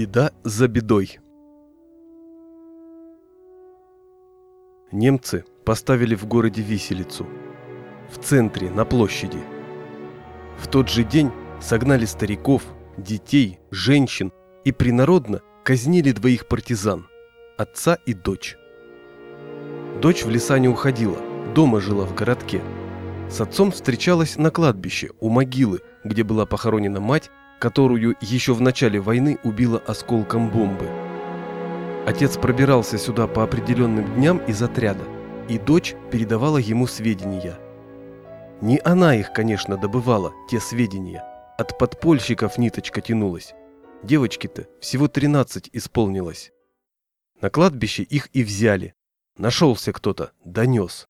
Беда за бедой. Немцы поставили в городе виселицу. В центре, на площади. В тот же день согнали стариков, детей, женщин и принародно казнили двоих партизан – отца и дочь. Дочь в леса не уходила, дома жила в городке. С отцом встречалась на кладбище, у могилы, где была похоронена мать которую еще в начале войны убила осколком бомбы. Отец пробирался сюда по определенным дням из отряда, и дочь передавала ему сведения. Не она их, конечно, добывала, те сведения. От подпольщиков ниточка тянулась. Девочке-то всего 13 исполнилось. На кладбище их и взяли. Нашелся кто-то, донес.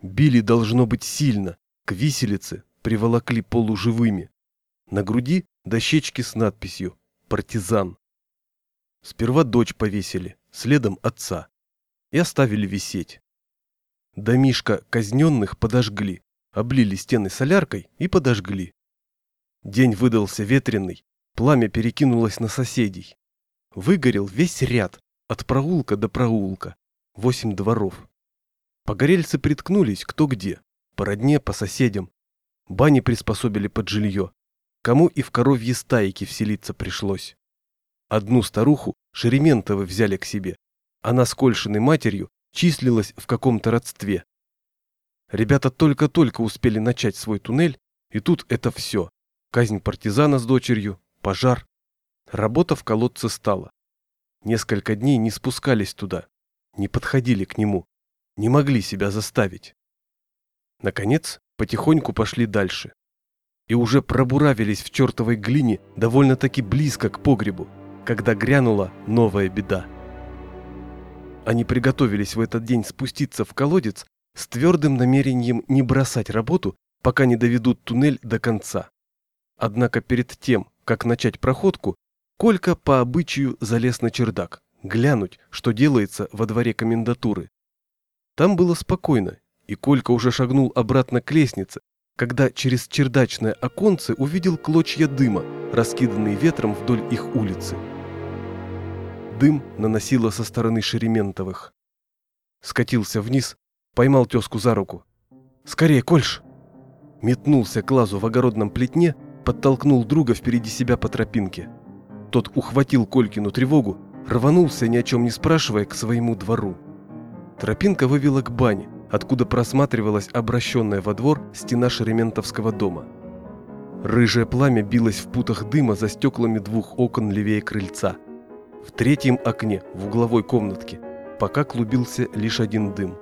Били должно быть сильно, к виселице приволокли полуживыми. На груди дощечки с надписью «Партизан». Сперва дочь повесили, следом отца. И оставили висеть. Домишко казненных подожгли, облили стены соляркой и подожгли. День выдался ветреный, пламя перекинулось на соседей. Выгорел весь ряд, от проулка до проулка, восемь дворов. Погорельцы приткнулись кто где, по родне, по соседям. Бани приспособили под жилье, кому и в коровьи стайки вселиться пришлось. Одну старуху Шерементовы взяли к себе. Она с Кольшиной матерью числилась в каком-то родстве. Ребята только-только успели начать свой туннель, и тут это все. Казнь партизана с дочерью, пожар. Работа в колодце стала. Несколько дней не спускались туда, не подходили к нему, не могли себя заставить. Наконец, потихоньку пошли дальше и уже пробуравились в чертовой глине довольно-таки близко к погребу, когда грянула новая беда. Они приготовились в этот день спуститься в колодец с твердым намерением не бросать работу, пока не доведут туннель до конца. Однако перед тем, как начать проходку, Колька по обычаю залез на чердак, глянуть, что делается во дворе комендатуры. Там было спокойно, и Колька уже шагнул обратно к лестнице, когда через чердачное оконце увидел клочья дыма, раскиданные ветром вдоль их улицы. Дым наносило со стороны Шерементовых. Скатился вниз, поймал тезку за руку. «Скорее, Кольш!» Метнулся к лазу в огородном плетне, подтолкнул друга впереди себя по тропинке. Тот ухватил Колькину тревогу, рванулся, ни о чем не спрашивая, к своему двору. Тропинка вывела к бане, откуда просматривалась обращенная во двор стена Шерементовского дома. Рыжее пламя билось в путах дыма за стеклами двух окон левее крыльца. В третьем окне, в угловой комнатке, пока клубился лишь один дым.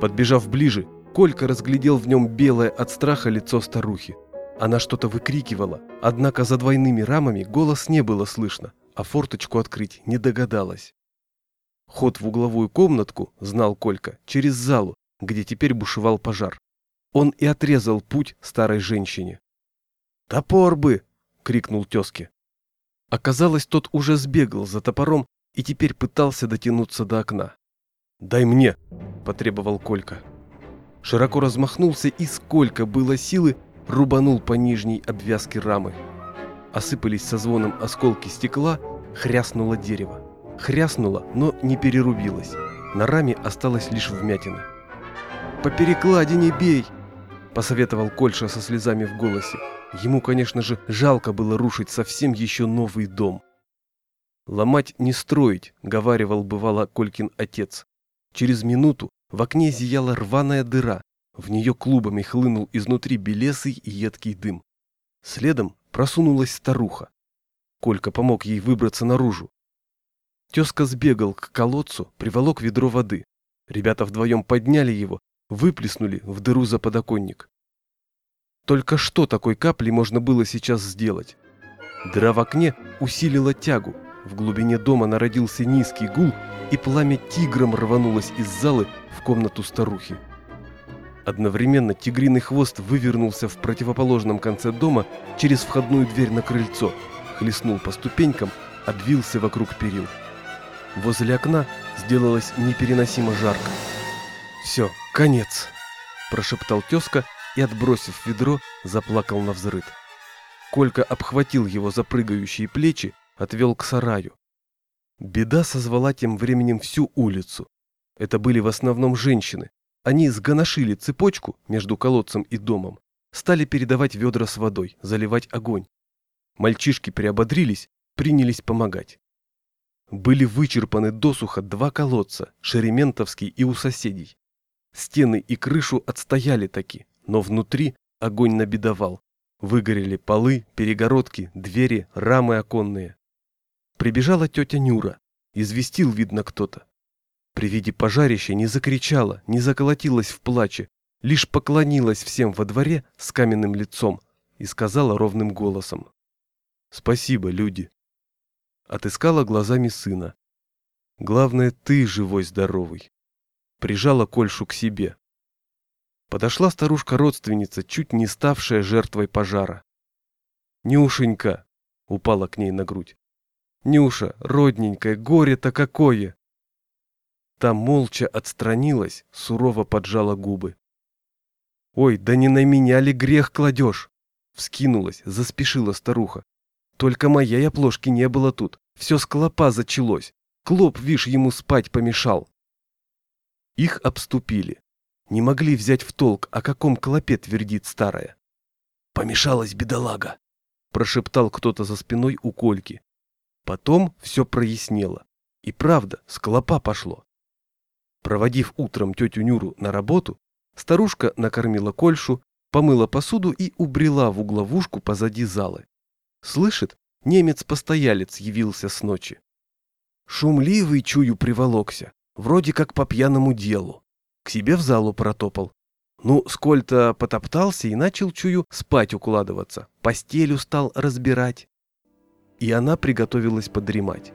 Подбежав ближе, Колька разглядел в нем белое от страха лицо старухи. Она что-то выкрикивала, однако за двойными рамами голос не было слышно, а форточку открыть не догадалась. Ход в угловую комнатку, знал Колька, через залу, где теперь бушевал пожар. Он и отрезал путь старой женщине. «Топор бы!» — крикнул тезке. Оказалось, тот уже сбегал за топором и теперь пытался дотянуться до окна. «Дай мне!» – потребовал Колька. Широко размахнулся и сколько было силы, рубанул по нижней обвязке рамы. Осыпались со звоном осколки стекла, хряснуло дерево. Хряснуло, но не перерубилось. На раме осталась лишь вмятина. «По перекладине бей!» – посоветовал Кольша со слезами в голосе. Ему, конечно же, жалко было рушить совсем еще новый дом. «Ломать не строить», – говаривал бывало Колькин отец. Через минуту в окне зияла рваная дыра, в нее клубами хлынул изнутри белесый и едкий дым. Следом просунулась старуха. Колька помог ей выбраться наружу. Тезка сбегал к колодцу, приволок ведро воды. Ребята вдвоем подняли его, выплеснули в дыру за подоконник. Только что такой капли можно было сейчас сделать? Дыра в окне усилила тягу. В глубине дома народился низкий гул, и пламя тигром рванулось из залы в комнату старухи. Одновременно тигриный хвост вывернулся в противоположном конце дома через входную дверь на крыльцо, хлестнул по ступенькам, обвился вокруг перил. Возле окна сделалось непереносимо жарко. «Все, конец!» – прошептал тезка и, отбросив ведро, заплакал на взрыд. Колька обхватил его за прыгающие плечи, отвел к сараю. Беда созвала тем временем всю улицу. Это были в основном женщины. Они сгоношили цепочку между колодцем и домом, стали передавать ведра с водой, заливать огонь. Мальчишки приободрились, принялись помогать. Были вычерпаны досуха два колодца, Шерементовский и у соседей. Стены и крышу отстояли таки, но внутри огонь набедовал. Выгорели полы, перегородки, двери, рамы оконные. Прибежала тетя Нюра. Известил, видно, кто-то. При виде пожарища не закричала, не заколотилась в плаче, лишь поклонилась всем во дворе с каменным лицом и сказала ровным голосом. «Спасибо, люди». Отыскала глазами сына. «Главное, ты живой-здоровый». Прижала Кольшу к себе. Подошла старушка-родственница, чуть не ставшая жертвой пожара. «Нюшенька!» — упала к ней на грудь. Нюша, родненькая, горе-то какое!» Та молча отстранилась, сурово поджала губы. «Ой, да не на меня ли грех кладешь?» Вскинулась, заспешила старуха. «Только моей оплошки не было тут, все с клопа зачалось. Клоп, вишь, ему спать помешал». Их обступили. Не могли взять в толк, о каком клопе твердит старая. «Помешалась бедолага», – прошептал кто-то за спиной у Кольки. Потом все прояснело. И правда, с клопа пошло. Проводив утром тетю Нюру на работу, старушка накормила Кольшу, помыла посуду и убрела в угловушку позади залы. Слышит, немец-постоялец явился с ночи. Шумливый чую приволокся, вроде как по пьяному делу. К себе в залу протопал. Ну, сколь-то потоптался и начал, чую, спать укладываться, постелю стал разбирать и она приготовилась подремать.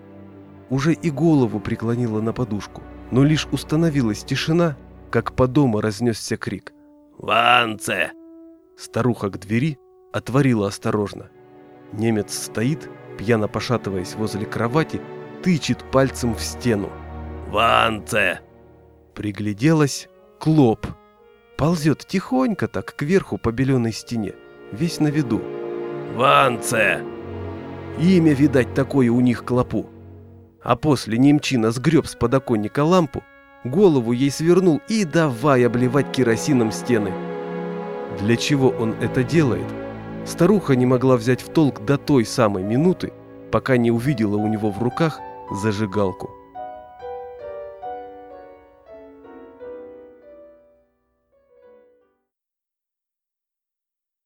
Уже и голову преклонила на подушку, но лишь установилась тишина, как по дому разнесся крик. «Ванце!» Старуха к двери отворила осторожно. Немец стоит, пьяно пошатываясь возле кровати, тычет пальцем в стену. «Ванце!» Пригляделась Клоп. Ползет тихонько так кверху по беленой стене, весь на виду. «Ванце!» Имя, видать, такое у них клопу. А после немчина сгреб с подоконника лампу, голову ей свернул и давай обливать керосином стены. Для чего он это делает? Старуха не могла взять в толк до той самой минуты, пока не увидела у него в руках зажигалку.